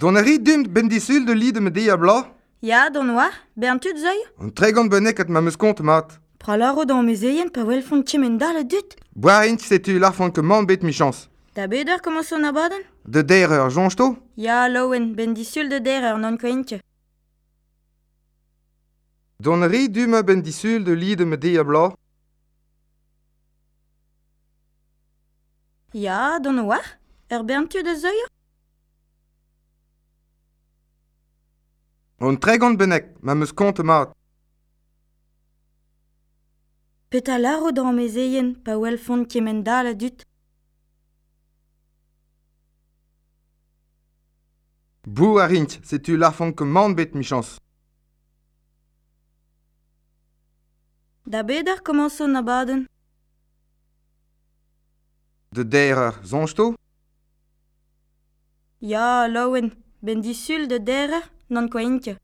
Don a rit dumt ben disul de li de me dea bla. Ya, don oa, be an tut zoi An tre gant benek ma meus kont mat. Pralaro dan mezeien pa wel font chemen da le dut. Boar int setu lar font man bet mi chans. Da beder komo son abaden De der ur jonge to Ya, loen, ben disul de der ur non koentje. Don a rit dume ben disul de li de me dea bla. Ya, don oa, ur berntu de zoi Hon tregont bennek, ma meus kont mat. Peta laro dan mezeien pa oel font kemen da la dut. Bou a rint, setu l'ar font man bet michans. Da bet ar komanson baden. De deir ar zonjto? Ya, laouen. Ben disul de derer n'an koenke.